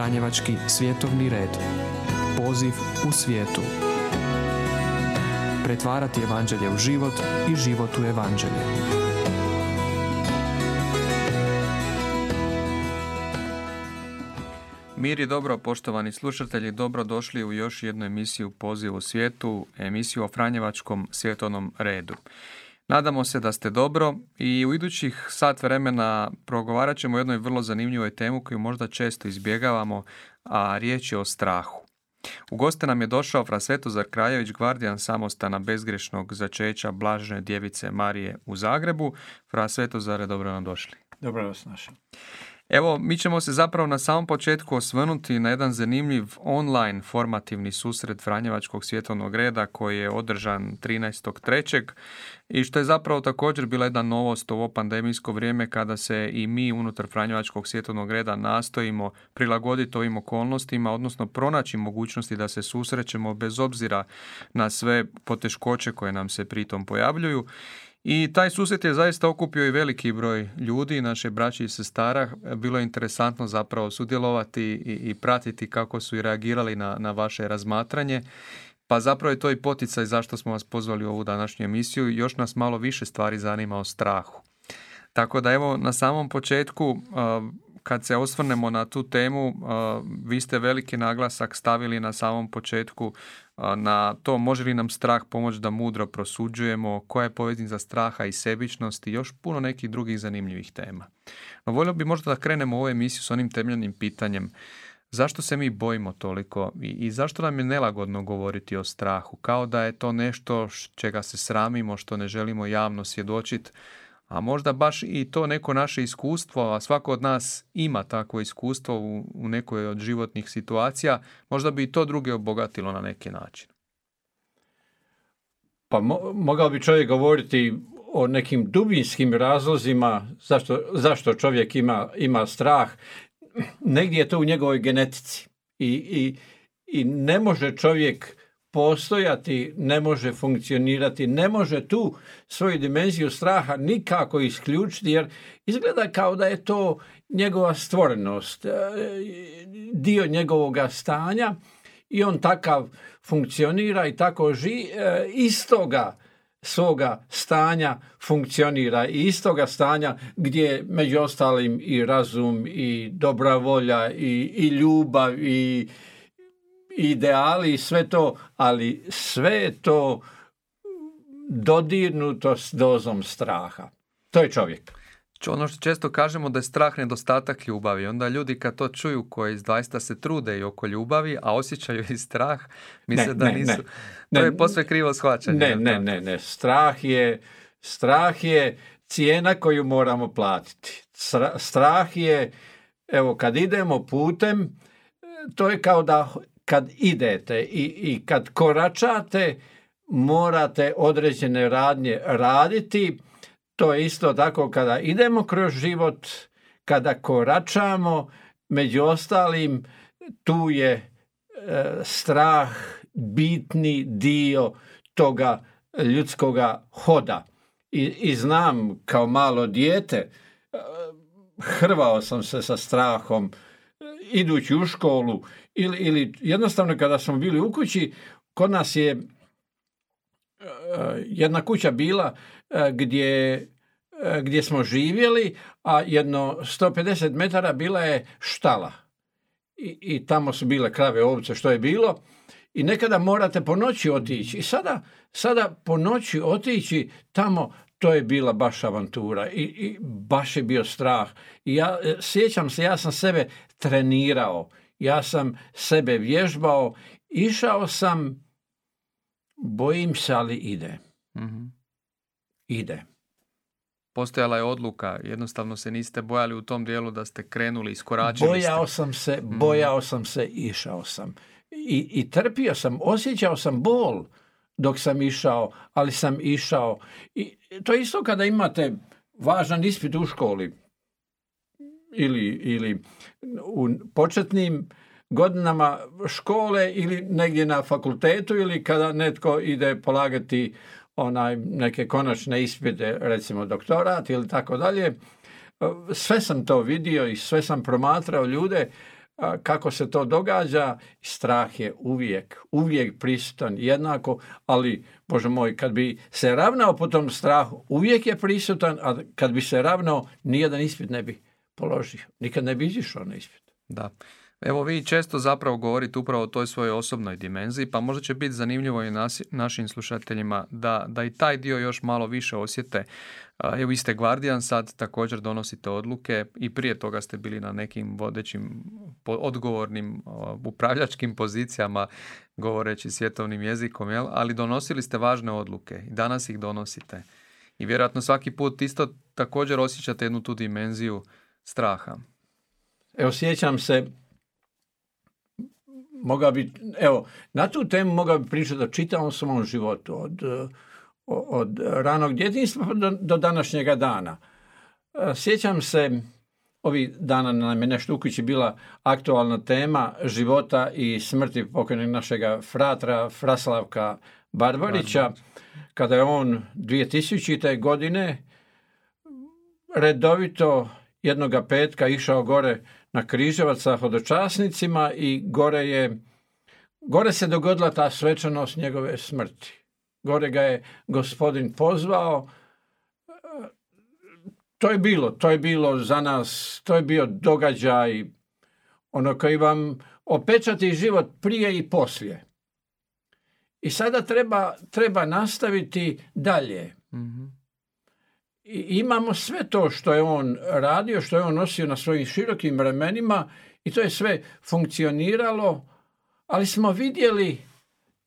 Franjevački svjetovni red. Poziv u svijetu. Pretvarati evanđelje u život i život u evanđelje. Mir i dobro, poštovani slušatelji, dobro došli u još jednu emisiju Poziv u svijetu, emisiju o Franjevačkom svjetovnom redu. Nadamo se da ste dobro i u idućih sat vremena progovarat ćemo o jednoj vrlo zanimljivoj temu koju možda često izbjegavamo, a riječ je o strahu. U goste nam je došao Fra Svetozar Krajević, gvardijan samostana bezgrešnog začeća Blažene djevice Marije u Zagrebu. Fra Svetozare, dobro nam došli. Dobro vas našao. Evo, mi ćemo se zapravo na samom početku osvrnuti na jedan zanimljiv online formativni susret Franjevačkog svjetovnog reda koji je održan 13.3. i što je zapravo također bila jedna novost ovo pandemijsko vrijeme kada se i mi unutar Franjevačkog svjetovnog reda nastojimo prilagoditi ovim okolnostima, odnosno pronaći mogućnosti da se susrećemo bez obzira na sve poteškoće koje nam se pritom pojavljuju. I taj susret je zaista okupio i veliki broj ljudi, naše braće i sestara. Bilo je interesantno zapravo sudjelovati i, i pratiti kako su i reagirali na, na vaše razmatranje. Pa zapravo je to i poticaj zašto smo vas pozvali u ovu današnju emisiju. Još nas malo više stvari zanima o strahu. Tako da evo na samom početku kad se osvrnemo na tu temu, vi ste veliki naglasak stavili na samom početku na to može li nam strah pomoći da mudro prosuđujemo, koja je poveznica straha i sebičnosti i još puno nekih drugih zanimljivih tema. No volio bi možda da krenemo u ovu emisiju s onim temeljnim pitanjem zašto se mi bojimo toliko i, i zašto nam je nelagodno govoriti o strahu, kao da je to nešto čega se sramimo, što ne želimo javno svjedočiti, a možda baš i to neko naše iskustvo, a svako od nas ima takvo iskustvo u, u nekoj od životnih situacija, možda bi i to druge obogatilo na neki način. Pa mogao bi čovjek govoriti o nekim dubinskim razlozima zašto, zašto čovjek ima, ima strah. Negdje je to u njegovoj genetici. I, i, i ne može čovjek postojati, ne može funkcionirati, ne može tu svoju dimenziju straha nikako isključiti jer izgleda kao da je to njegova stvorenost, e, dio njegovoga stanja i on takav funkcionira i tako ži, e, istoga svoga stanja funkcionira i istoga stanja gdje među ostalim i razum i dobra volja i, i ljubav i ideali i sve to, ali sve je to dodirnuto s dozom straha. To je čovjek. Ono što često kažemo da je strah nedostatak ljubavi. Onda ljudi kad to čuju koji zaista se trude i oko ljubavi, a osjećaju i strah, misle da nisu. to je posve krivo shvaćanje. Ne, ne, ne, ne. Strah je, strah je cijena koju moramo platiti. Strah je, evo kad idemo putem, to je kao da kad idete i, i kad koračate, morate određene radnje raditi. To je isto tako kada idemo kroz život, kada koračamo, među ostalim tu je e, strah bitni dio toga ljudskoga hoda. I, I znam kao malo dijete, e, hrvao sam se sa strahom, idući u školu ili, ili jednostavno kada smo bili u kući, kod nas je e, jedna kuća bila e, gdje, e, gdje smo živjeli, a jedno 150 metara bila je štala. I, I tamo su bile krave, ovce, što je bilo. I nekada morate po noći otići. I sada, sada po noći otići tamo, to je bila baš avantura i, i baš je bio strah. I ja sjećam se, ja sam sebe trenirao ja sam sebe vježbao, išao sam, bojim se, ali ide. mm Ide. Postojala je odluka, jednostavno se niste bojali u tom dijelu da ste krenuli, iskoračili Bojao sam se, mhm. bojao sam se, išao sam. I, I trpio sam, osjećao sam bol dok sam išao, ali sam išao. I to je isto kada imate važan ispit u školi ili, ili u početnim godinama škole ili negdje na fakultetu ili kada netko ide polagati onaj neke konačne ispite, recimo doktorat ili tako dalje. Sve sam to vidio i sve sam promatrao ljude kako se to događa, strah je uvijek, uvijek prisutan jednako, ali, Bože moj, kad bi se ravnao po tom strahu, uvijek je prisutan, a kad bi se ravnao, nijedan ispit ne bi položio. Nikad ne bi izišao na ispit. Da. Evo vi često zapravo govorite upravo o toj svojoj osobnoj dimenziji, pa možda će biti zanimljivo i našim slušateljima da, da i taj dio još malo više osjete. Evo ste Guardian, sad također donosite odluke i prije toga ste bili na nekim vodećim odgovornim upravljačkim pozicijama govoreći svjetovnim jezikom, jel? ali donosili ste važne odluke i danas ih donosite. I vjerojatno svaki put isto također osjećate jednu tu dimenziju straha. Evo sjećam se mogao bi, evo, na tu temu mogao bi pričati o čitavom svom životu, od, od ranog djetinjstva do, do današnjega dana. E, sjećam se, ovih dana nam je nešto u kući bila aktualna tema života i smrti pokojnog našega fratra Fraslavka Barbarića, kada je on 2000. godine redovito jednoga petka išao gore na Križevac sa hodočasnicima i gore je gore se dogodila ta svečanost njegove smrti. Gore ga je gospodin pozvao. To je bilo, to je bilo za nas, to je bio događaj ono koji vam opečati život prije i poslije. I sada treba, treba nastaviti dalje. Imamo sve to što je on radio, što je on nosio na svojim širokim vremenima i to je sve funkcioniralo, ali smo vidjeli,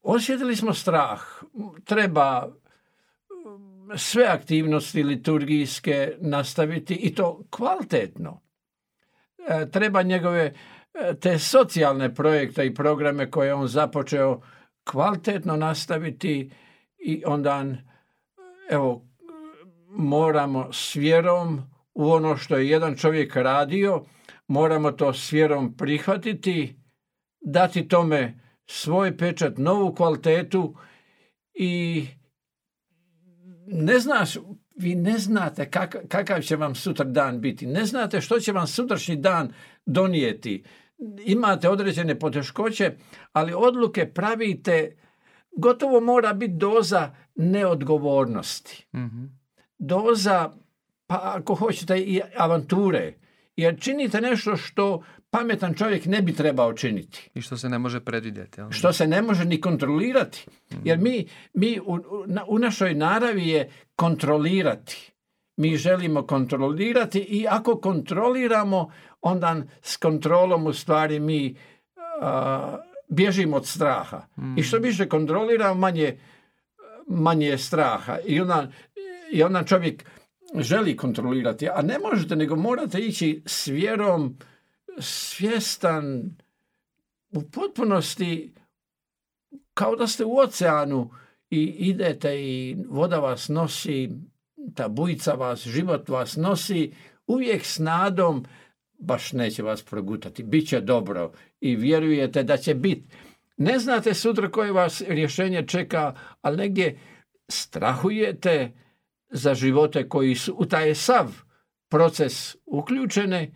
osjetili smo strah. Treba sve aktivnosti liturgijske nastaviti i to kvalitetno. E, treba njegove e, te socijalne projekte i programe koje on započeo kvalitetno nastaviti i onda evo moramo s vjerom u ono što je jedan čovjek radio, moramo to s vjerom prihvatiti, dati tome svoj pečat, novu kvalitetu i ne znaš, vi ne znate kakav će vam sutra dan biti, ne znate što će vam sutrašnji dan donijeti. Imate određene poteškoće, ali odluke pravite, gotovo mora biti doza neodgovornosti. mm doza, pa ako hoćete i avanture. Jer činite nešto što pametan čovjek ne bi trebao činiti. I što se ne može predvidjeti. Što se ne može ni kontrolirati. Jer mi, mi u, u našoj naravi je kontrolirati. Mi želimo kontrolirati i ako kontroliramo, onda s kontrolom u stvari mi bježimo od straha. I što više kontroliramo, manje, manje je straha. I onda i onda čovjek želi kontrolirati, a ne možete, nego morate ići s vjerom svjestan u potpunosti kao da ste u oceanu i idete i voda vas nosi, ta bujica vas, život vas nosi, uvijek s nadom baš neće vas progutati, bit će dobro i vjerujete da će biti. Ne znate sutra koje vas rješenje čeka, ali negdje strahujete za živote koji su u taj sav proces uključene,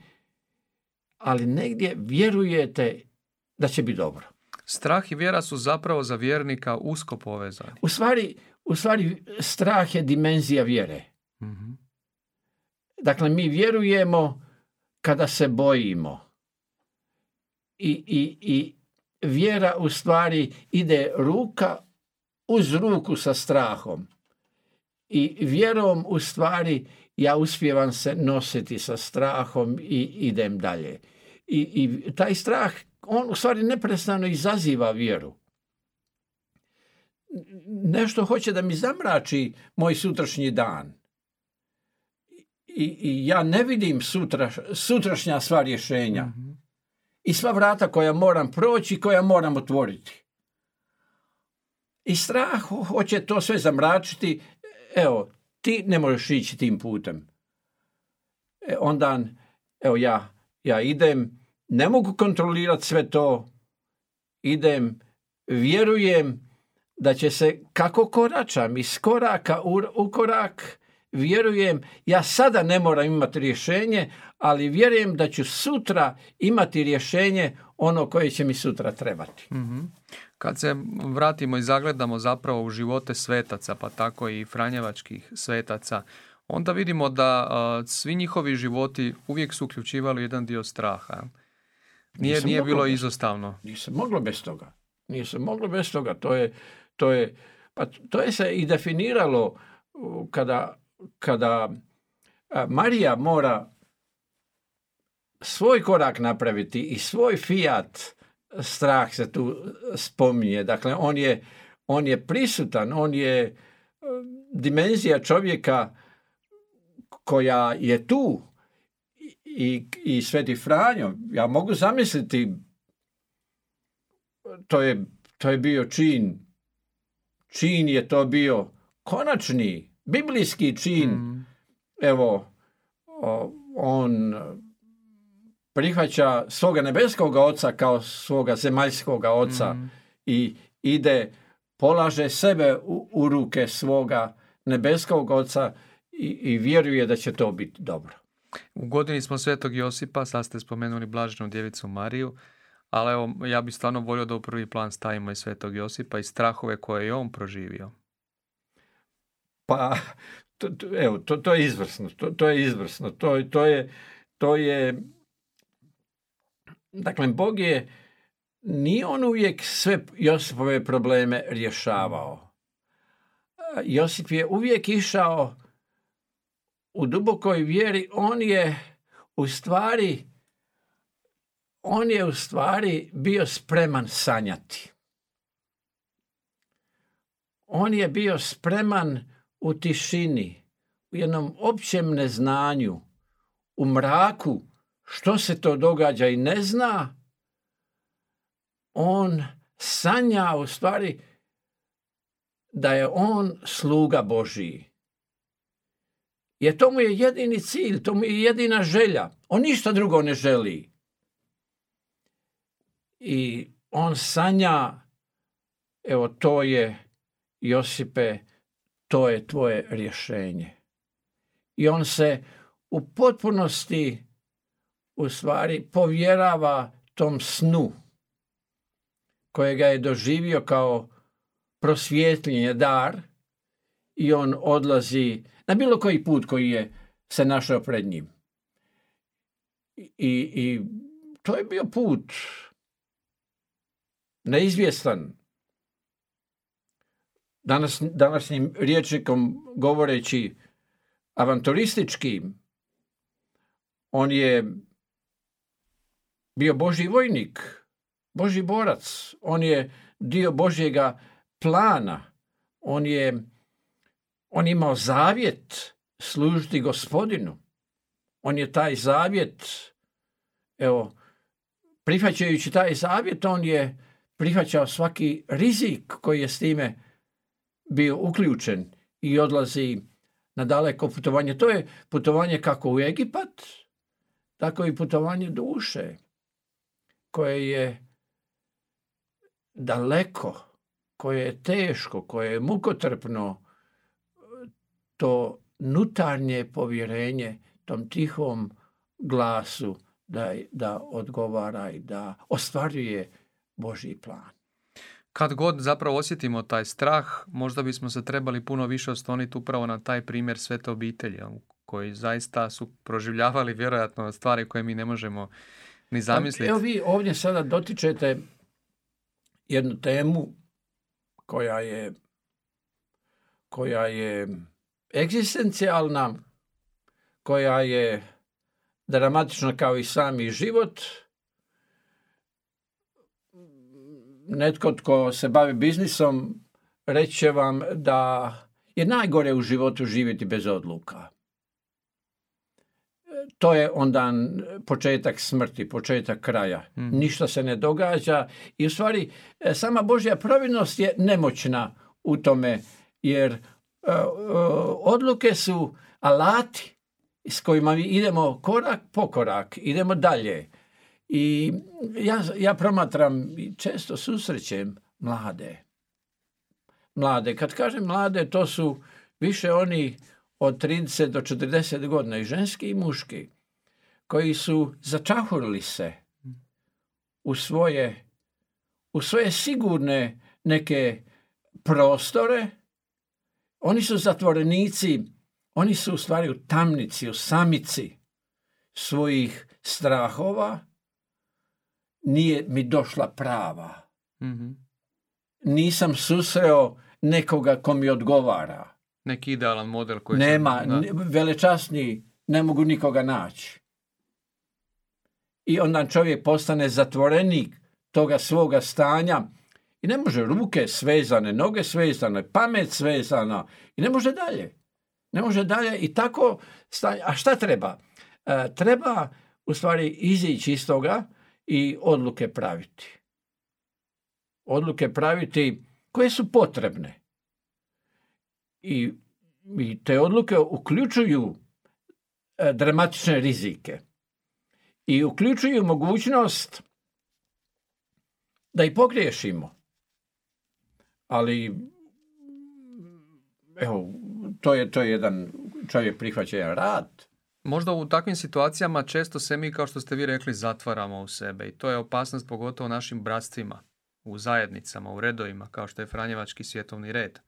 ali negdje vjerujete da će biti dobro. Strah i vjera su zapravo za vjernika usko povezani. U stvari, u stvari strah je dimenzija vjere. mm Dakle, mi vjerujemo kada se bojimo. I, i, I vjera u stvari ide ruka uz ruku sa strahom i vjerom u stvari ja uspijevam se nositi sa strahom i idem dalje. I, i taj strah, on u stvari neprestano izaziva vjeru. Nešto hoće da mi zamrači moj sutrašnji dan. I, i ja ne vidim sutra, sutrašnja sva rješenja. Mhm. I sva vrata koja moram proći, koja moram otvoriti. I strah hoće to sve zamračiti evo, ti ne možeš ići tim putem. E, onda, evo ja, ja idem, ne mogu kontrolirati sve to, idem, vjerujem da će se kako koračam iz koraka u, korak, vjerujem, ja sada ne moram imati rješenje, ali vjerujem da ću sutra imati rješenje ono koje će mi sutra trebati. Mhm. Kad se vratimo i zagledamo zapravo u živote svetaca, pa tako i franjevačkih svetaca, onda vidimo da svi njihovi životi uvijek su uključivali jedan dio straha. Nije, nije bilo izostavno. Nije se moglo bez toga. Nije se moglo bez toga. To je, to je, pa to je se i definiralo kada, kada Marija mora svoj korak napraviti i svoj fiat strah se tu spominje. Dakle, on je, on je prisutan, on je dimenzija čovjeka koja je tu i, i Sveti Franjo, ja mogu zamisliti, to je, to je bio čin, čin je to bio konačni, biblijski čin, mm. evo, on prihvaća svoga nebeskog oca kao svoga zemaljskog oca mm. i ide, polaže sebe u, u ruke svoga nebeskog oca i, i vjeruje da će to biti dobro. U godini smo Svetog Josipa, sad ste spomenuli Blaženu djevicu Mariju, ali evo, ja bih stvarno volio da u prvi plan stavimo i Svetog Josipa i strahove koje je on proživio. Pa, to, to, evo, to, to je izvrsno, to, to je izvrsno, to, to je, to je, dakle, Bog je, nije on uvijek sve Josipove probleme rješavao. Josip je uvijek išao u dubokoj vjeri, on je u stvari on je u stvari bio spreman sanjati. On je bio spreman u tišini, u jednom općem neznanju, u mraku, što se to događa i ne zna, on sanja u stvari da je on sluga Božiji. Jer to mu je jedini cilj, to mu je jedina želja. On ništa drugo ne želi. I on sanja, evo to je, Josipe, to je tvoje rješenje. I on se u potpunosti u stvari povjerava tom snu kojega je doživio kao prosvjetljenje dar i on odlazi na bilo koji put koji je se našao pred njim. I, i to je bio put neizvjestan. Danas, današnjim riječnikom govoreći avanturistički, on je bio Boži vojnik, Boži borac, on je dio Božjega plana, on je on imao zavjet služiti gospodinu. On je taj zavjet, evo, prihvaćajući taj zavjet, on je prihvaćao svaki rizik koji je s time bio uključen i odlazi na daleko putovanje. To je putovanje kako u Egipat, tako i putovanje duše, koje je daleko, koje je teško, koje je mukotrpno, to nutarnje povjerenje tom tihom glasu da, da odgovara i da ostvaruje Božji plan. Kad god zapravo osjetimo taj strah, možda bismo se trebali puno više ostoniti upravo na taj primjer svete obitelji, koji zaista su proživljavali vjerojatno stvari koje mi ne možemo ni zamisliti. Evo vi ovdje sada dotičete jednu temu koja je koja je egzistencijalna, koja je dramatična kao i sami život. Netko tko se bavi biznisom reći će vam da je najgore u životu živjeti bez odluka. To je onda početak smrti, početak kraja. Hmm. Ništa se ne događa i u stvari sama Božja providnost je nemoćna u tome jer E, e, odluke su alati s kojima mi idemo korak po korak, idemo dalje. I ja, ja promatram i često susrećem mlade. Mlade, kad kažem mlade, to su više oni od 30 do 40 godina, i ženski i muški, koji su začahurili se u svoje, u svoje sigurne neke prostore, oni su zatvorenici, oni su u stvari u tamnici, u samici svojih strahova, nije mi došla prava. Mhm. Nisam susreo nekoga ko mi odgovara. Neki idealan model koji se- Nema, da. ne- velečasni, ne mogu nikoga naći. I onda čovjek postane zatvorenik toga svoga stanja i ne može ruke svezane, noge svezane, pamet svezana i ne može dalje. Ne može dalje i tako stanje. A šta treba? E, treba u stvari izići iz toga i odluke praviti. Odluke praviti koje su potrebne. I, i te odluke uključuju e, dramatične rizike i uključuju mogućnost da i pogriješimo. Ali evo, to je, to je jedan čovjek prihvaća jedan rad. Možda u takvim situacijama često se mi, kao što ste vi rekli, zatvaramo u sebe i to je opasnost pogotovo našim bratstvima, u zajednicama, u redovima, kao što je Franjevački svjetovni red.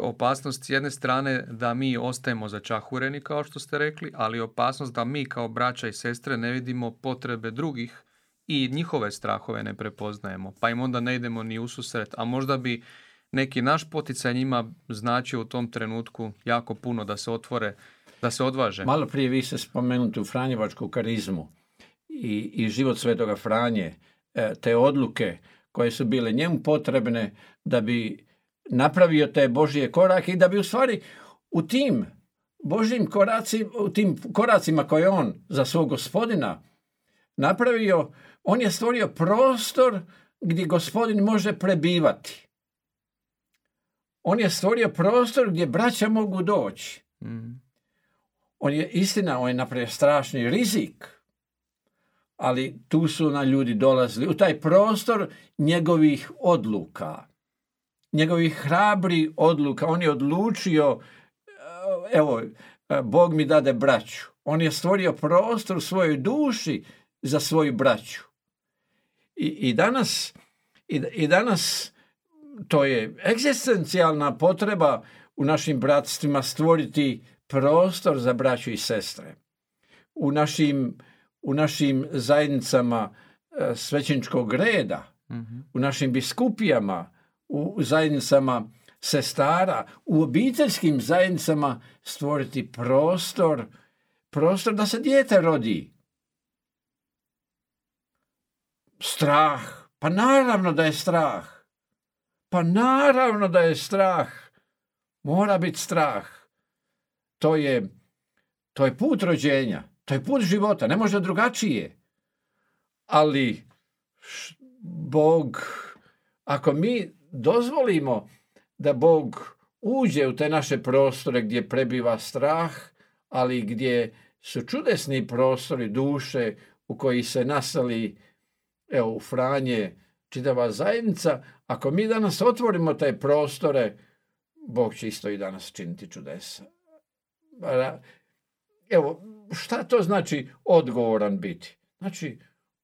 Opasnost s jedne strane da mi ostajemo začahureni, kao što ste rekli, ali opasnost da mi kao braća i sestre ne vidimo potrebe drugih i njihove strahove ne prepoznajemo, pa im onda ne idemo ni u susret, a možda bi neki naš poticaj njima značio u tom trenutku jako puno da se otvore, da se odvaže. Malo prije vi ste spomenuti tu Franjevačku karizmu i, i život svetoga Franje, e, te odluke koje su bile njemu potrebne da bi napravio te Božje korake i da bi u stvari u tim Božjim koracima, u tim koracima koje on za svog gospodina napravio, on je stvorio prostor gdje gospodin može prebivati. On je stvorio prostor gdje braća mogu doći. Mhm. On je istina, on je napravio strašni rizik, ali tu su na ljudi dolazili u taj prostor njegovih odluka, njegovih hrabri odluka. On je odlučio, e, evo, e, Bog mi dade braću. On je stvorio prostor u svojoj duši za svoju braću. I, i danas, i, i danas to je egzistencijalna potreba u našim bratstvima stvoriti prostor za braću i sestre. U našim, u našim zajednicama e, svećeničkog reda, Mhm. u našim biskupijama, u zajednicama sestara, u obiteljskim zajednicama stvoriti prostor, prostor da se dijete rodi. Strah. Pa naravno da je strah. Pa naravno da je strah. Mora biti strah. To je, to je put rođenja. To je put života. Ne može drugačije. Ali Bog, ako mi dozvolimo da Bog uđe u te naše prostore gdje prebiva strah, ali gdje su čudesni prostori duše u koji se nasali evo, u Franje čitava zajednica, ako mi danas otvorimo te prostore, Bog će isto i danas činiti čudesa. Evo, šta to znači odgovoran biti? Znači,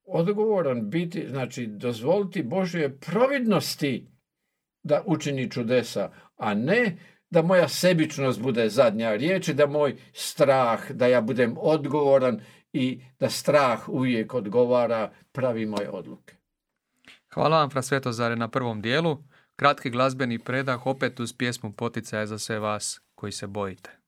odgovoran biti, znači dozvoliti Božje providnosti da učini čudesa, a ne da moja sebičnost bude zadnja riječ, da moj strah, da ja budem odgovoran i da strah uvijek odgovara pravi moje odluke. Hvala vam, Fra Svetozare, na prvom dijelu. Kratki glazbeni predah, opet uz pjesmu poticaja za sve vas koji se bojite.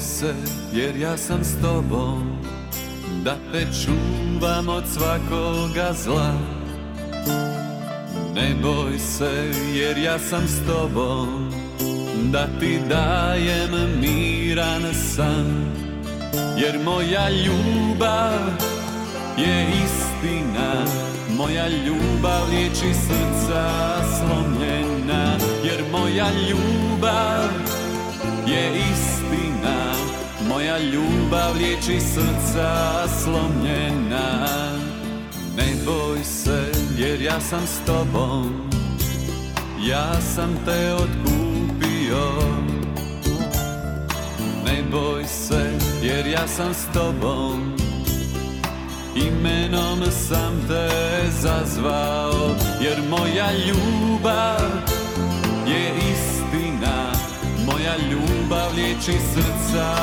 Se jer ja sam s tobom Da te čuvam od svakoga zla. Ne boj se jer ja sam s tobom Da ti dajem miran san. Jer moja ljubav je istina Moja ljubav liječi srca slomljena. Jer moja ljubav je istina Moja ljubav liječi srca slomljena. Ne boj se jer ja sam s tobom. Ja sam te otkupio Ne boj se jer ja sam s tobom. Imenom sam te zazvao Jer moja ljubav je ljubav liječi srca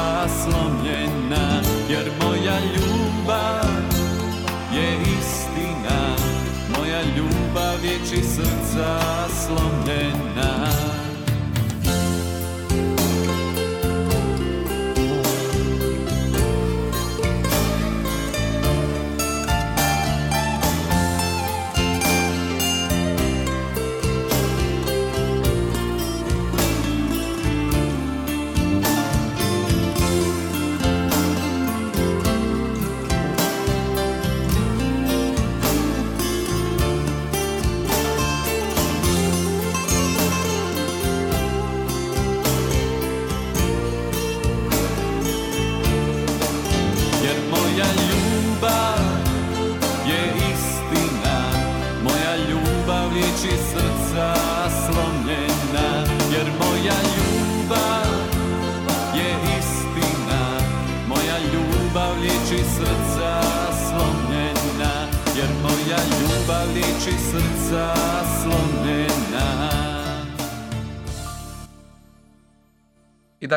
slomljena Jer moja ljubav je istina. Moja ljubav liječi srca slomljena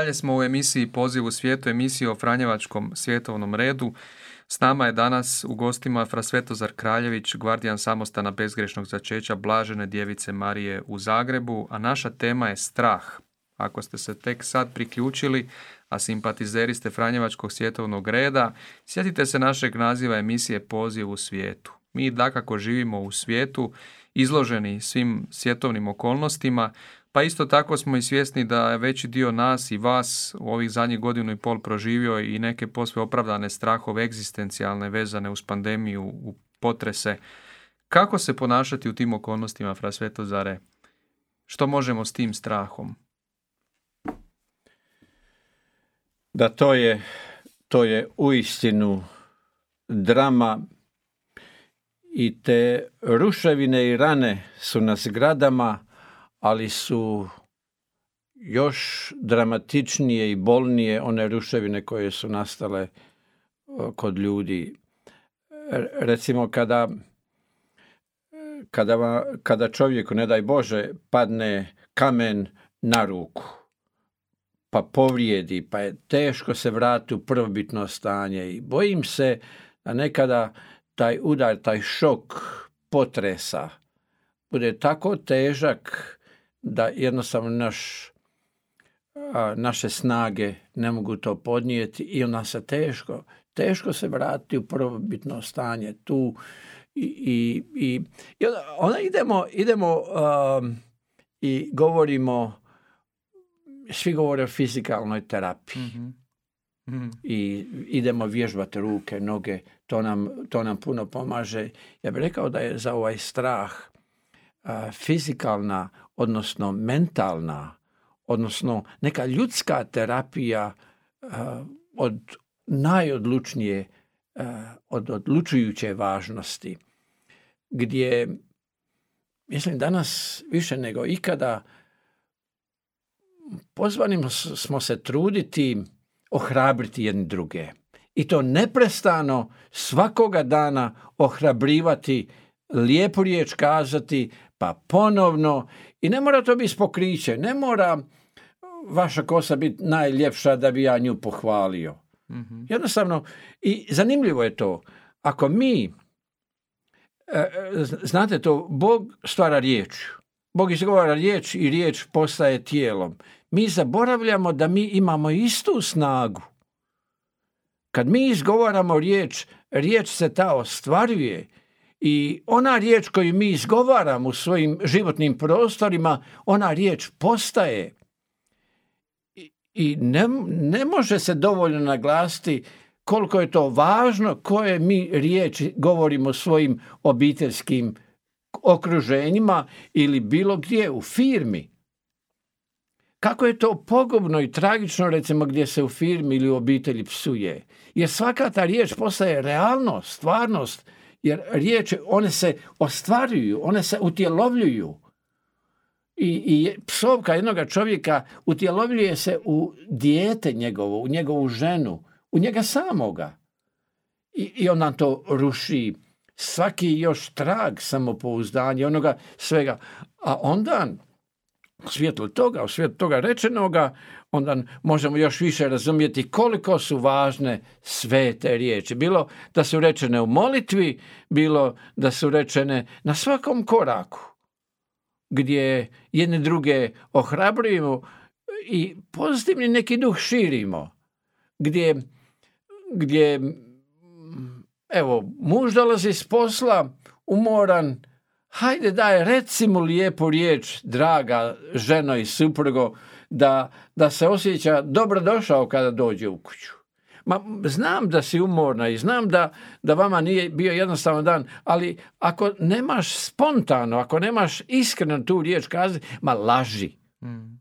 dalje smo u emisiji Poziv u svijetu, emisiji o Franjevačkom svjetovnom redu. S nama je danas u gostima Fra Svetozar Kraljević, gvardijan samostana bezgrešnog začeća Blažene djevice Marije u Zagrebu, a naša tema je strah. Ako ste se tek sad priključili, a simpatizeri ste Franjevačkog svjetovnog reda, sjetite se našeg naziva emisije Poziv u svijetu. Mi dakako živimo u svijetu, izloženi svim svjetovnim okolnostima, pa isto tako smo i svjesni da je veći dio nas i vas u ovih zadnjih godinu i pol proživio i neke posve opravdane strahove egzistencijalne vezane uz pandemiju, u potrese. Kako se ponašati u tim okolnostima, Fra Svetozare? Što možemo s tim strahom? Da to je, to je uistinu drama i te ruševine i rane su na zgradama, ali su još dramatičnije i bolnije one ruševine koje su nastale o, kod ljudi. Recimo kada, kada, kada čovjeku, ne daj Bože, padne kamen na ruku, pa povrijedi, pa je teško se vrati u prvobitno stanje i bojim se da nekada taj udar, taj šok potresa bude tako težak da jednostavno naš, a, naše snage ne mogu to podnijeti i onda se teško, teško se vratiti u prvobitno stanje tu i, i, i, i onda, onda idemo, idemo um, i govorimo svi govore o fizikalnoj terapiji Mhm. i idemo vježbati ruke, noge, to nam, to nam puno pomaže. Ja bih rekao da je za ovaj strah a, fizikalna, odnosno mentalna, odnosno neka ljudska terapija a, od najodlučnije, a, od odlučujuće važnosti, gdje mislim danas više nego ikada pozvani smo se truditi ohrabriti jedni druge. I to neprestano svakoga dana ohrabrivati, lijepu riječ kazati, pa ponovno. I ne mora to biti spokriće, ne mora vaša kosa biti najljepša da bi ja nju pohvalio. Mhm. Jednostavno, i zanimljivo je to, ako mi, e, znate to, Bog stvara riječ. Bog izgovara riječ i riječ postaje tijelom. mi zaboravljamo da mi imamo istu snagu. Kad mi izgovaramo riječ, riječ se ta ostvaruje i ona riječ koju mi izgovaramo u svojim životnim prostorima, ona riječ postaje. I ne, ne može se dovoljno naglasiti koliko je to važno koje mi riječi govorimo svojim obiteljskim okruženjima ili bilo gdje u firmi. Kako je to pogubno i tragično recimo gdje se u firmi ili u obitelji psuje. Jer svaka ta riječ postaje realnost, stvarnost, jer riječi one se ostvaruju, one se utjelovljuju. I, i psovka jednog čovjeka utjelovljuje se u dijete njegovo, u njegovu ženu, u njega samoga. I, i on nam to ruši svaki još trag samopouzdanja, onoga svega. A onda u svjetlu toga, u svjetlu toga rečenoga, onda možemo još više razumjeti koliko su važne sve te riječi. Bilo da su rečene u molitvi, bilo da su rečene na svakom koraku, gdje jedne druge ohrabrujemo i pozitivni neki duh širimo, gdje, gdje evo, muž dolazi s posla, umoran, hajde daj, reci mu lijepu riječ, draga ženo i suprugo, da, da se osjeća dobro došao kada dođe u kuću. Ma, znam da si umorna i znam da, da vama nije bio jednostavan dan, ali ako nemaš spontano, ako nemaš iskreno tu riječ kazati, ma laži. Mm.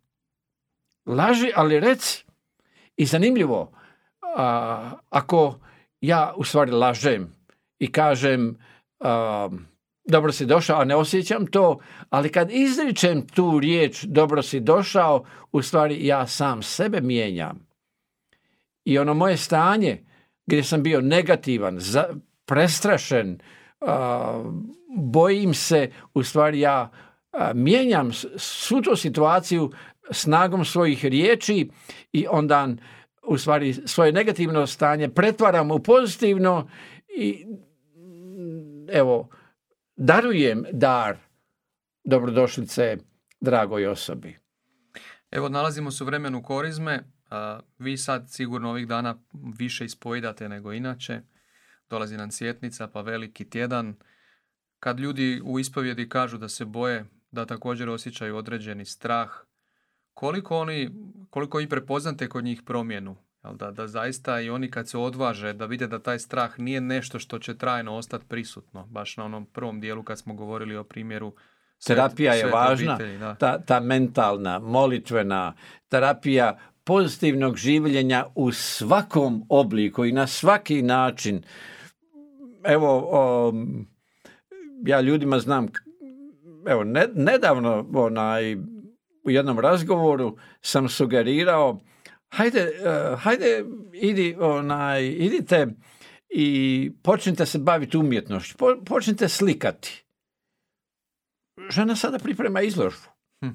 Laži, ali reci. I zanimljivo, a, ako ja u stvari lažem i kažem dobro si došao, a ne osjećam to, ali kad izričem tu riječ dobro si došao, u stvari ja sam sebe mijenjam. I ono moje stanje gdje sam bio negativan, za, prestrašen, bojim se, u stvari ja mijenjam svu tu situaciju snagom svojih riječi i onda u stvari svoje negativno stanje pretvaram u pozitivno i evo, darujem dar dobrodošlice dragoj osobi. Evo, nalazimo se u vremenu korizme. Vi sad sigurno ovih dana više ispojedate nego inače. Dolazi nam sjetnica, pa veliki tjedan. Kad ljudi u ispovjedi kažu da se boje, da također osjećaju određeni strah, koliko oni, koliko i prepoznate kod njih promjenu? Da, da zaista i oni kad se odvaže da vide da taj strah nije nešto što će trajno ostati prisutno, baš na onom prvom dijelu kad smo govorili o primjeru Terapija je važna, ta, ta mentalna, molitvena terapija pozitivnog življenja u svakom obliku i na svaki način. Evo, ja ljudima znam, evo, nedavno onaj, u jednom razgovoru sam sugerirao hajde, uh, hajde idi, onaj, idite i počnite se baviti umjetnošću, po, počnite slikati. Žena sada priprema izložbu. Hm.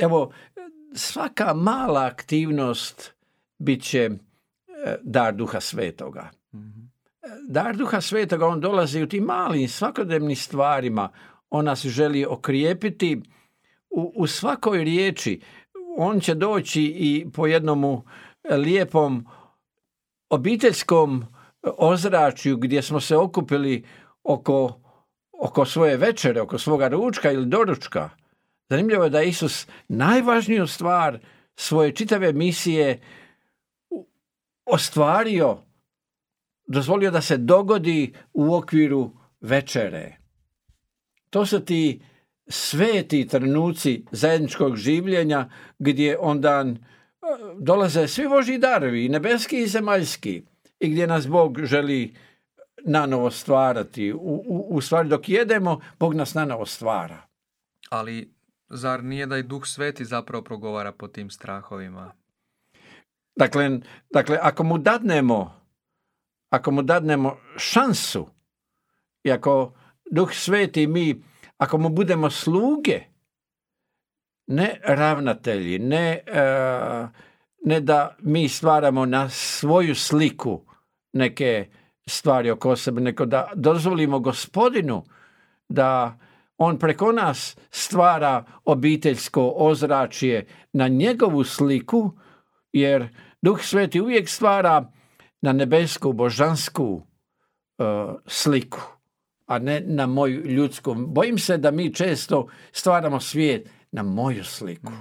Evo, svaka mala aktivnost bit će e, dar duha svetoga. Mhm. Dar duha svetoga, on dolazi u tim malim svakodnevnim stvarima. On nas želi okrijepiti u, u svakoj riječi on će doći i po jednom lijepom obiteljskom ozračju gdje smo se okupili oko, oko svoje večere, oko svoga ručka ili doručka. Zanimljivo je da Isus najvažniju stvar svoje čitave misije ostvario, dozvolio da se dogodi u okviru večere. To su ti sveti trenuci zajedničkog življenja gdje onda e, dolaze svi Boži darovi, i nebeski i zemaljski, i gdje nas Bog želi nanovo stvarati. U, u, u stvari dok jedemo, Bog nas nanovo stvara. Ali zar nije da i Duh Sveti zapravo progovara po tim strahovima? Dakle, dakle ako mu dadnemo ako mu dadnemo šansu i ako Duh Sveti mi ako mu budemo sluge, ne ravnatelji, ne, e, ne da mi stvaramo na svoju sliku neke stvari oko sebe, nego da dozvolimo gospodinu da on preko nas stvara obiteljsko ozračje na njegovu sliku, jer Duh Sveti uvijek stvara na nebesku, božansku e, sliku, a ne na moju ljudsku. Bojim se da mi često stvaramo svijet na moju sliku.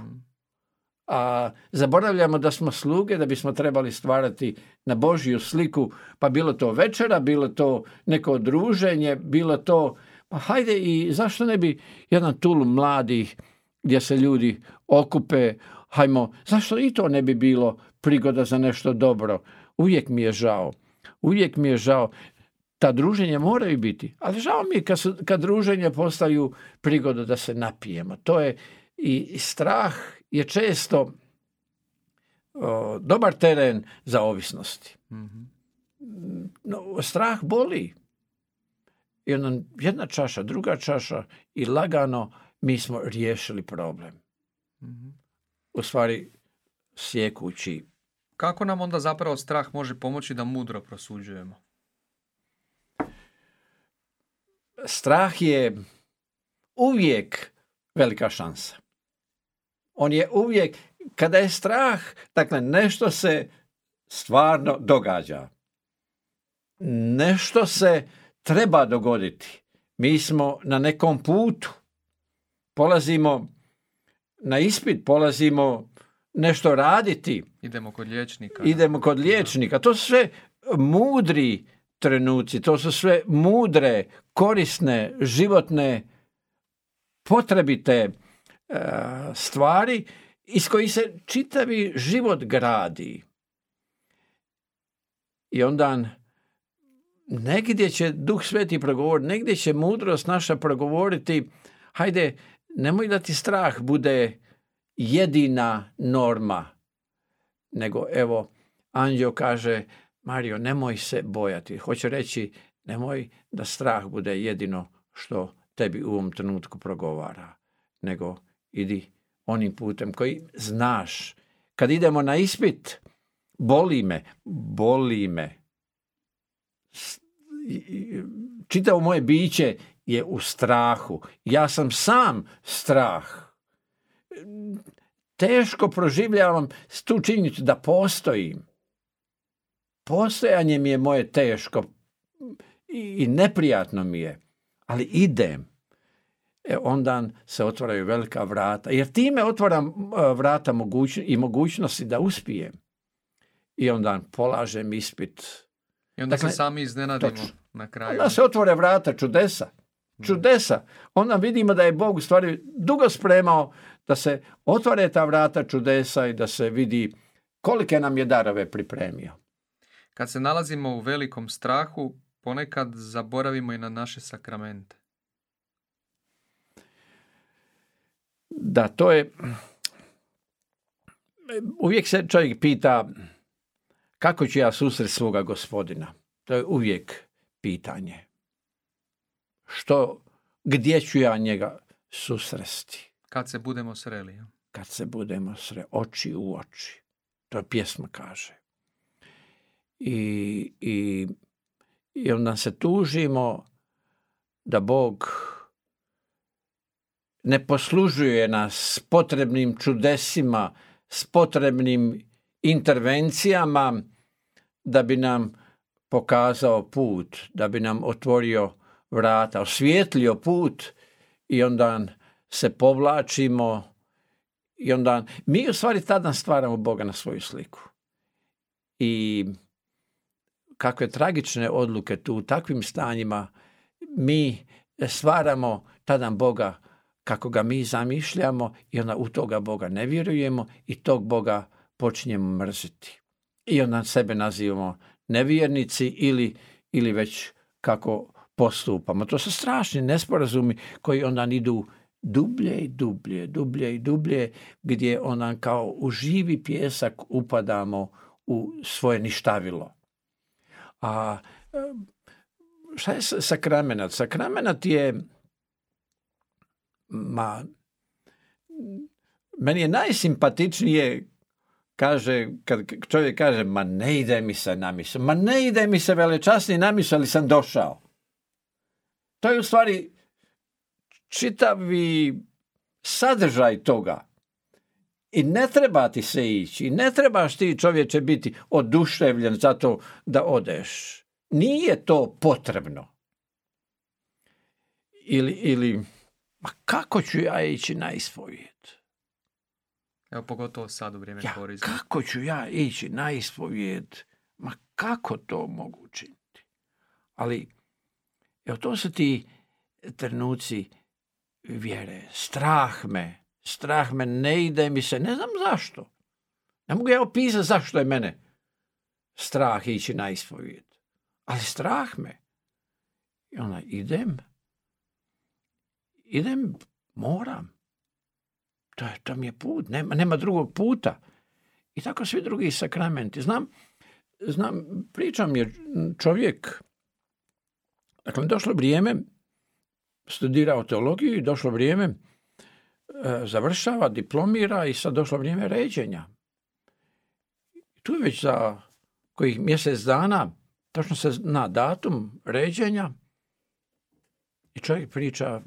A zaboravljamo da smo sluge, da bismo trebali stvarati na Božju sliku, pa bilo to večera, bilo to neko druženje, bilo to pa hajde i zašto ne bi jedan tul mladih gdje se ljudi okupe, hajmo, zašto i to ne bi bilo prigoda za nešto dobro? Uvijek mi je žao. Uvijek mi je žao. Ta druženja moraju biti, ali žao mi je kad, su, kad druženja postaju prigoda da se napijemo. To je i strah je često o, dobar teren za ovisnosti. No, strah boli jedan, jedna čaša, druga čaša i lagano mi smo riješili problem. U stvari sjekući. Kako nam onda zapravo strah može pomoći da mudro prosuđujemo? Strah je uvijek velika šansa. On je uvijek, kada je strah, dakle nešto se stvarno događa. Nešto se treba dogoditi. Mi smo na nekom putu. Polazimo na ispit, polazimo nešto raditi. Idemo kod liječnika. Idemo kod liječnika. To su sve mudri trenuci, to su sve mudre, korisne, životne, potrebite e, stvari iz kojih se čitavi život gradi. I onda negdje će Duh Sveti progovoriti, negdje će mudrost naša progovoriti, hajde, nemoj da ti strah bude jedina norma, nego evo, Anđeo kaže, Mario, nemoj se bojati. Hoće reći, nemoj da strah bude jedino što tebi u ovom trenutku progovara, nego idi onim putem koji znaš. Kad idemo na ispit, boli me, boli me, čitavo moje biće je u strahu. Ja sam sam strah. Teško proživljavam tu činjenicu da postojim. Postojanje mi je moje teško i neprijatno mi je, ali idem. E, onda se otvaraju velika vrata, jer time otvaram e, vrata i mogućnosti da uspijem. I onda polažem ispit i onda dakle, se sami iznenadimo na kraju. Onda se otvore vrata čudesa. Čudesa. Onda vidimo da je Bog u stvari dugo spremao da se otvore ta vrata čudesa i da se vidi kolike nam je darove pripremio. Kad se nalazimo u velikom strahu, ponekad zaboravimo i na naše sakramente. Da, to je... Uvijek se čovjek pita kako ću ja susret svoga gospodina? To je uvijek pitanje. Što, gdje ću ja njega susresti? Kad se budemo sreli. Kad se budemo sreli, oči u oči. To je pjesma kaže. I, i, I onda se tužimo da Bog ne poslužuje nas s potrebnim čudesima, s potrebnim intervencijama da bi nam pokazao put, da bi nam otvorio vrata, osvijetlio put i onda se povlačimo i onda mi u stvari tada stvaramo Boga na svoju sliku. I kakve tragične odluke tu u takvim stanjima mi stvaramo tada Boga kako ga mi zamišljamo i onda u toga Boga ne vjerujemo i tog Boga počinjemo mrziti. I onda sebe nazivamo nevjernici ili, ili već kako postupamo. To su strašni nesporazumi koji onda idu dublje i dublje, dublje i dublje, gdje onda kao u živi pjesak upadamo u svoje ništavilo. A šta je sakramenat? Sakramenat je ma, meni je najsimpatičnije kaže, kad čovjek kaže, ma ne ide mi se na misl, ma ne ide mi se velečasni na misl, ali sam došao. To je u stvari čitavi sadržaj toga. I ne treba ti se ići, ne trebaš ti čovječe biti oduševljen zato da odeš. Nije to potrebno. Ili, ili ma kako ću ja ići na ispovijed? Evo pogotovo sad u vrijeme Ja, korizma. kako ću ja ići na ispovijed? Ma kako to mogu učiniti? Ali, evo to su ti trenuci vjere. Strah me, strah me, ne ide mi se, ne znam zašto. Ne mogu ja opisati zašto je mene strah ići na ispovijed. Ali strah me. I onda idem, idem, moram. To, je, to mi je put, nema, nema drugog puta. I tako svi drugi sakramenti. Znam, znam, pričam je čovjek, dakle, došlo vrijeme, studirao teologiju i došlo vrijeme, završava, diplomira i sad došlo vrijeme ređenja. Tu je već za kojih mjesec dana, točno se zna datum ređenja i čovjek priča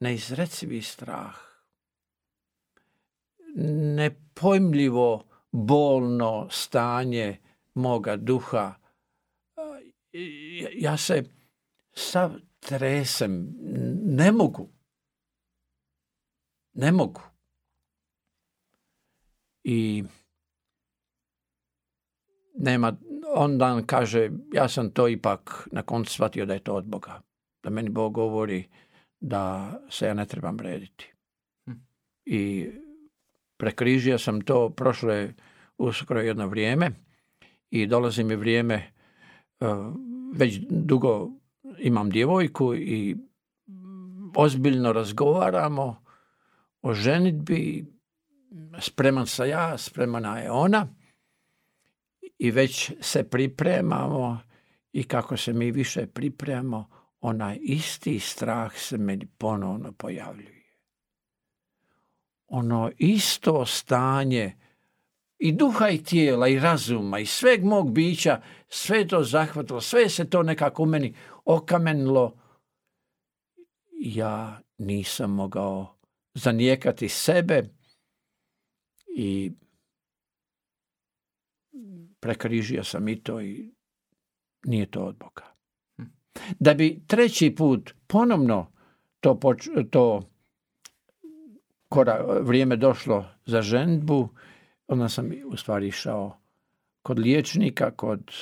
neizrecivi strah, nepojmljivo bolno stanje moga duha. Ja se sav tresem, ne mogu. Ne mogu. I nema, on dan kaže, ja sam to ipak na koncu shvatio da je to od Boga. Da meni Bog govori da se ja ne trebam rediti. Hm. I prekrižio sam to, prošlo je uskoro jedno vrijeme i dolazi mi vrijeme, uh, već dugo imam djevojku i ozbiljno razgovaramo o ženitbi, spreman sam ja, spremana je ona i već se pripremamo i kako se mi više pripremamo, onaj isti strah se meni ponovno pojavljuje. Ono isto stanje i duha i tijela i razuma i sveg mog bića, sve to zahvatilo, sve se to nekako u meni okamenilo. Ja nisam mogao zanijekati sebe i prekrižio sam i to i nije to od Boga. Da bi treći put ponovno to, poč- to kora, vrijeme došlo za ženbu, onda sam u stvari išao kod liječnika, kod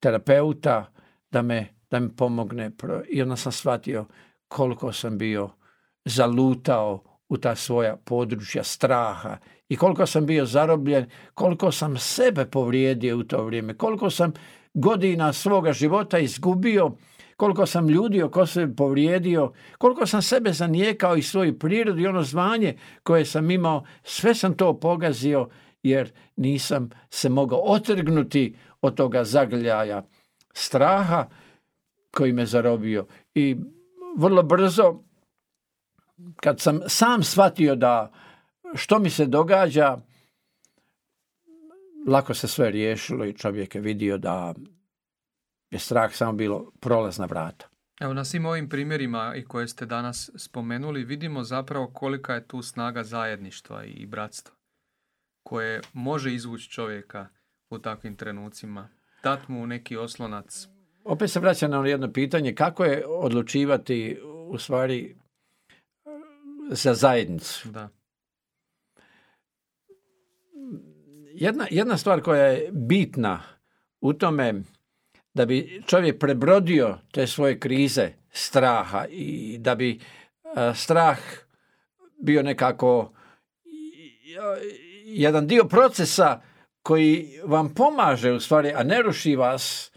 terapeuta da me, da mi pomogne i onda sam shvatio koliko sam bio zalutao u ta svoja područja straha i koliko sam bio zarobljen, koliko sam sebe povrijedio u to vrijeme, koliko sam godina svoga života izgubio, koliko sam ljudi oko sebe povrijedio, koliko sam sebe zanijekao i svoju prirodu i ono zvanje koje sam imao, sve sam to pogazio jer nisam se mogao otrgnuti od toga zagljaja straha koji me zarobio. I vrlo brzo, kad sam sam shvatio da što mi se događa, lako se sve riješilo i čovjek je vidio da je strah samo bilo prolazna vrata. Evo na svim ovim primjerima i koje ste danas spomenuli vidimo zapravo kolika je tu snaga zajedništva i bratstva koje može izvući čovjeka u takvim trenucima. Dat mu neki oslonac. Opet se vraća na ono jedno pitanje, kako je odlučivati u stvari za zajednicu? Da. Jedna, jedna stvar koja je bitna u tome da bi čovjek prebrodio te svoje krize straha i da bi a, strah bio nekako jedan dio procesa koji vam pomaže u stvari, a ne ruši vas,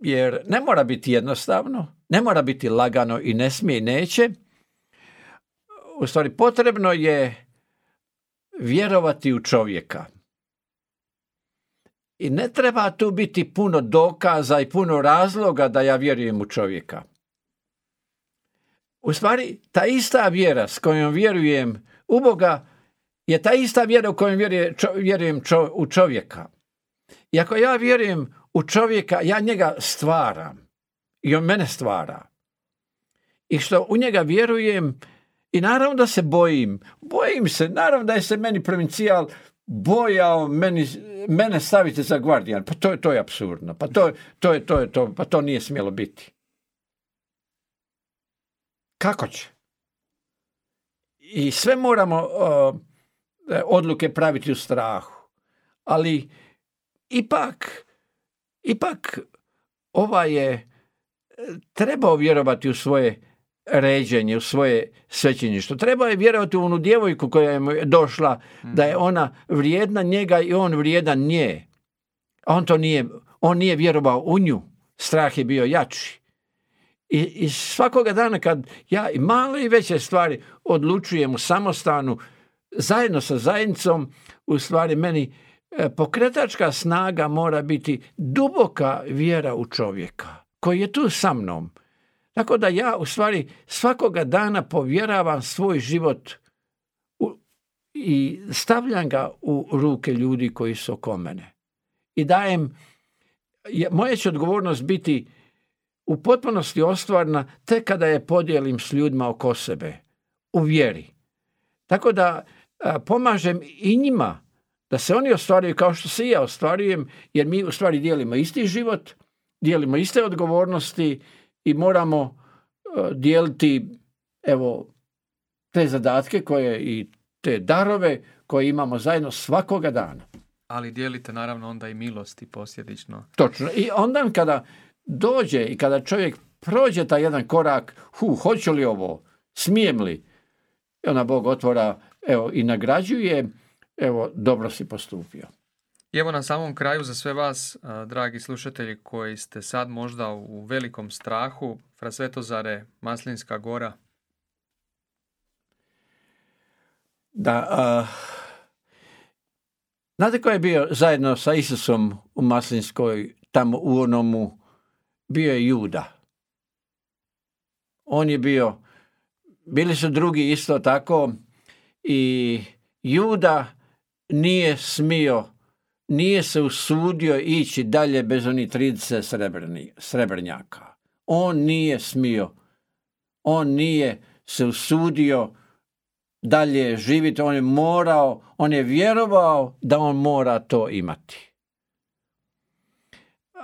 jer ne mora biti jednostavno, ne mora biti lagano i ne smije i neće. U stvari potrebno je vjerovati u čovjeka. I ne treba tu biti puno dokaza i puno razloga da ja vjerujem u čovjeka. U stvari, ta ista vjera s kojom vjerujem u Boga je ta ista vjera u kojom vjerujem u čovjeka. I ako ja vjerujem u čovjeka, ja njega stvaram. I on mene stvara. i što u njega vjerujem i naravno da se bojim. Bojim se, naravno da je se meni provincijal bojao meni, mene staviti za gvardijan. Pa to je, to je absurdno. Pa to, to, je, to, je, to, pa to nije smjelo biti. Kako će? I sve moramo odluke praviti u strahu. Ali ipak, ipak ova je trebao vjerovati u svoje ređenje, u svoje svećeništvo. Treba je vjerovati u onu djevojku koja je došla, da je ona vrijedna njega i on vrijedan nje. On to nije, on nije vjerovao u nju. Strah je bio jači. I, I svakoga dana kad ja i male i veće stvari odlučujem u samostanu, zajedno sa zajednicom, u stvari meni e, pokretačka snaga mora biti duboka vjera u čovjeka koji je tu sa mnom. Tako da ja u stvari svakoga dana povjeravam svoj život i stavljam ga u ruke ljudi koji su oko mene. I dajem, moja će odgovornost biti u potpunosti ostvarna tek kada je podijelim s ljudima oko sebe, u vjeri. Tako da pomažem i njima da se oni ostvaruju kao što se i ja ostvarujem, jer mi u stvari dijelimo isti život, dijelimo iste odgovornosti i moramo e, dijeliti evo te zadatke koje i te darove koje imamo zajedno svakoga dana. Ali dijelite naravno onda i milosti posljedično. Točno. I onda kada dođe i kada čovjek prođe taj jedan korak, hu, hoću li ovo, smijem li? I onda Bog otvora evo, i nagrađuje, evo, dobro si postupio. I evo na samom kraju za sve vas, dragi slušatelji koji ste sad možda u velikom strahu, Fra Svetozare, Maslinska gora. Da, uh, znate ko je bio zajedno sa Isusom u Maslinskoj, tamo u onomu, bio je Juda. On je bio, bili su drugi isto tako i Juda nije smio nije se usudio ići dalje bez onih 30 srebrni, srebrnjaka. On nije smio. On nije se usudio dalje živjeti. On je morao, on je vjerovao da on mora to imati.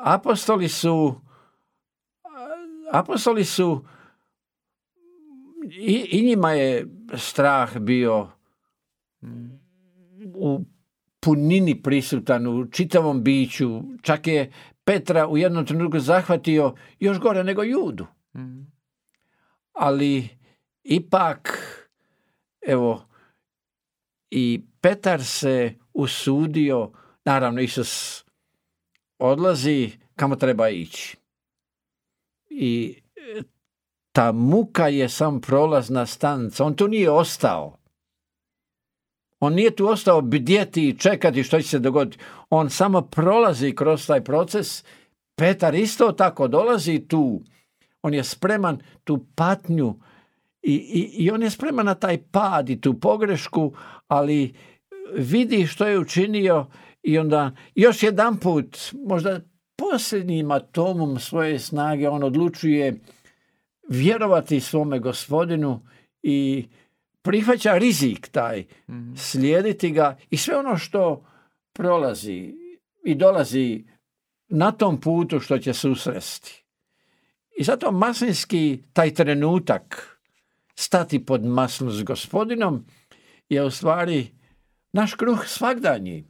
Apostoli su apostoli su i, i njima je strah bio u punini prisutan u čitavom biću. Čak je Petra u jednom trenutku zahvatio još gore nego Judu. Mhm. Ali ipak, evo, i Petar se usudio, naravno Isus odlazi kamo treba ići. I ta muka je sam prolazna stanca. On tu nije ostao. On nije tu ostao bdjeti i čekati što će se dogoditi. On samo prolazi kroz taj proces. Petar isto tako dolazi tu. On je spreman tu patnju i, i, i on je spreman na taj pad i tu pogrešku, ali vidi što je učinio i onda još jedan put, možda posljednjim atomom svoje snage, on odlučuje vjerovati svome gospodinu i prihvaća rizik taj, mhm. slijediti ga i sve ono što prolazi i dolazi na tom putu što će susresti. I zato maslinski taj trenutak stati pod maslu s gospodinom je u stvari naš kruh svakdanji.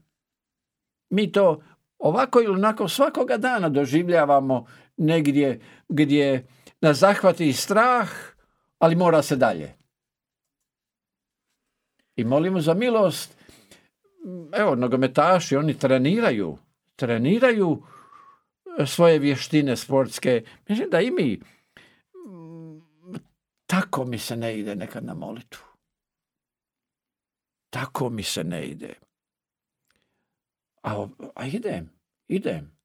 Mi to ovako ili onako svakoga dana doživljavamo negdje gdje nas zahvati strah, ali mora se dalje i molimo za milost. Evo, nogometaši, oni treniraju, treniraju e, svoje vještine sportske. Mislim da i mi tako mi se ne ide nekad na molitvu. Tako mi se ne ide. A, a idem, idem.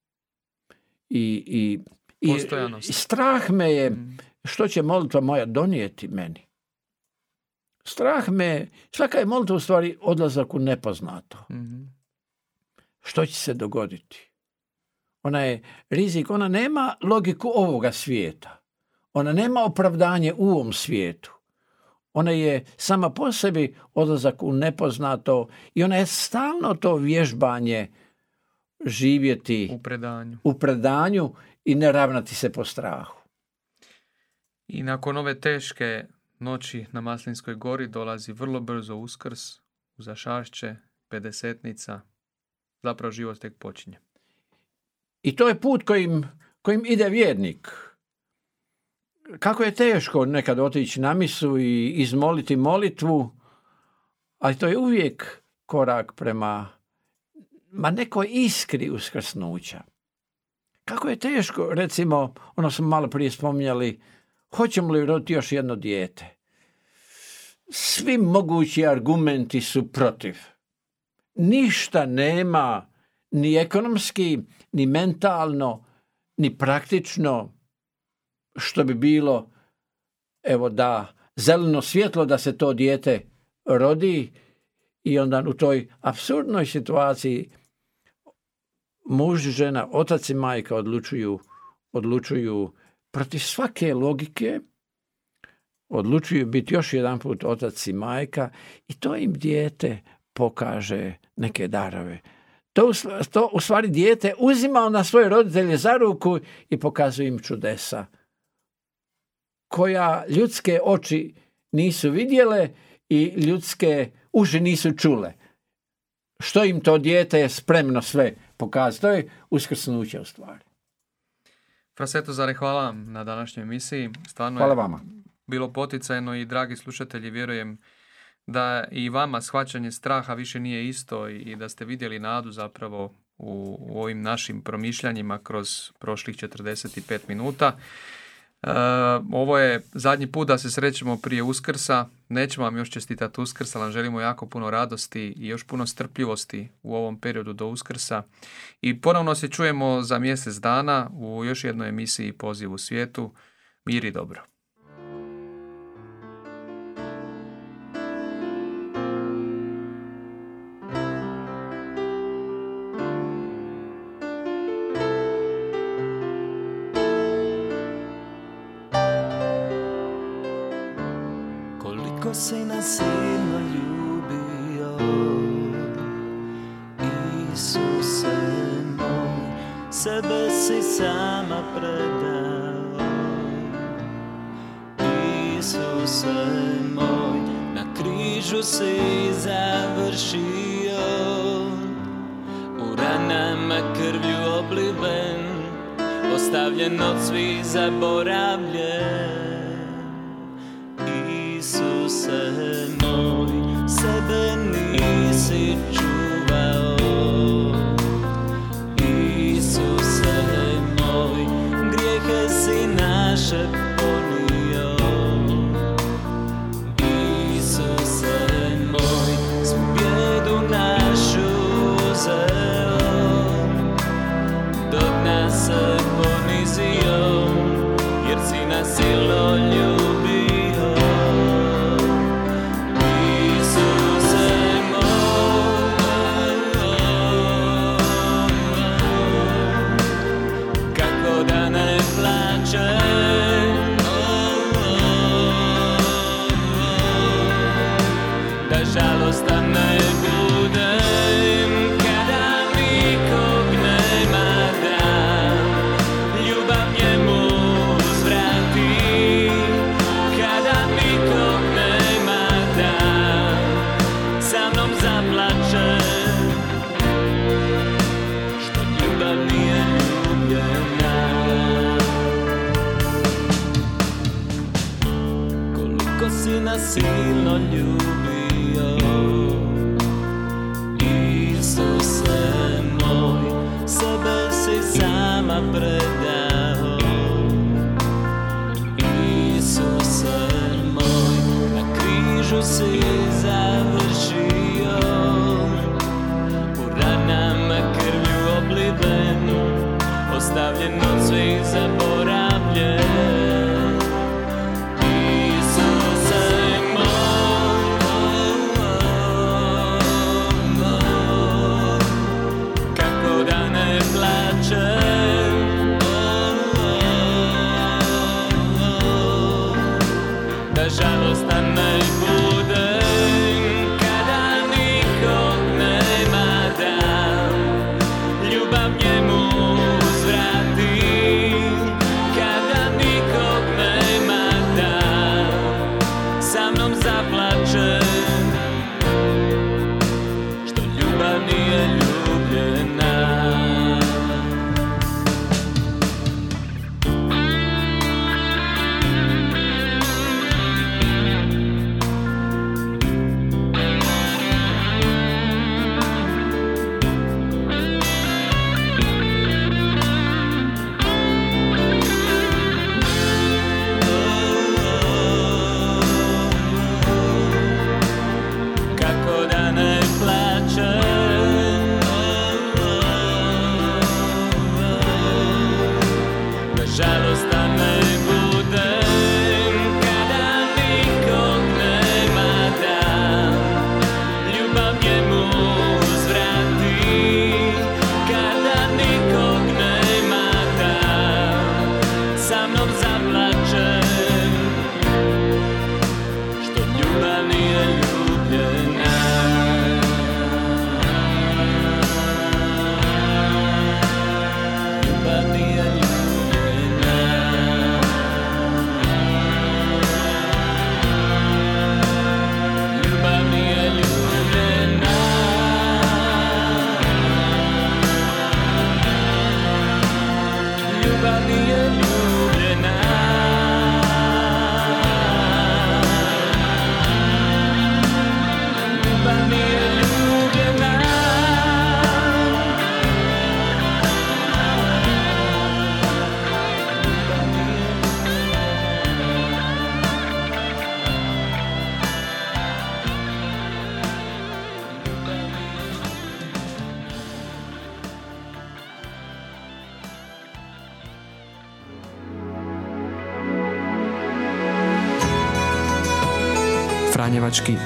I, i, i, i strah me je mm. što će molitva moja donijeti meni. Strah me, svaka je molitva u stvari odlazak u nepoznato. mm Što će se dogoditi? Ona je rizik, ona nema logiku ovoga svijeta. Ona nema opravdanje u ovom svijetu. Ona je sama po sebi odlazak u nepoznato i ona je stalno to vježbanje živjeti U predanju. u predanju i ne ravnati se po strahu. I nakon ove teške noći na Maslinskoj gori dolazi vrlo brzo uskrs, zašašće, pedesetnica. Zapravo život tek počinje. I to je put kojim, kojim ide vjernik. Kako je teško nekad otići na misu i izmoliti molitvu, ali to je uvijek korak prema ma nekoj iskri uskrsnuća. Kako je teško, recimo, ono smo malo prije spominjali, hoćemo li roditi još jedno dijete? Svi mogući argumenti su protiv. Ništa nema ni ekonomski, ni mentalno, ni praktično što bi bilo evo da zeleno svjetlo da se to dijete rodi i onda u toj apsurdnoj situaciji muž žena, otac i majka odlučuju, odlučuju protiv svake logike, odlučuju biti još jedan put otac i majka i to im dijete pokaže neke darove. To, to u stvari dijete uzima na svoje roditelje za ruku i pokazuje im čudesa koja ljudske oči nisu vidjele i ljudske uši nisu čule. Što im to dijete je spremno sve pokazati. To je uskrsnuće u stvari. Fraseto, Zare, hvala vam na današnjoj emisiji. Stvarno Hvala je vama. bilo poticajno i dragi slušatelji, vjerujem da i vama shvaćanje straha više nije isto i i da ste vidjeli nadu zapravo u, u ovim našim promišljanjima kroz prošlih 45 minuta. E, ovo je zadnji put da se srećemo prije Uskrsa. Nećemo vam još čestitati Uskrs, ali želimo jako puno radosti i još puno strpljivosti u ovom periodu do Uskrsa. I ponovno se čujemo za mjesec dana u još jednoj emisiji Poziv u svijetu. Mir i dobro. Isuse moj Sebe si sama predao Isuse moj Na križu si završio. U ranama krvlju obliven Ostavljen od svih zaboravljen. Isuse moj, sebe nisi čuvao Koliko si nas silno ljubio. Isuse moj Sebe si sama predao. Isuse moj Na križu si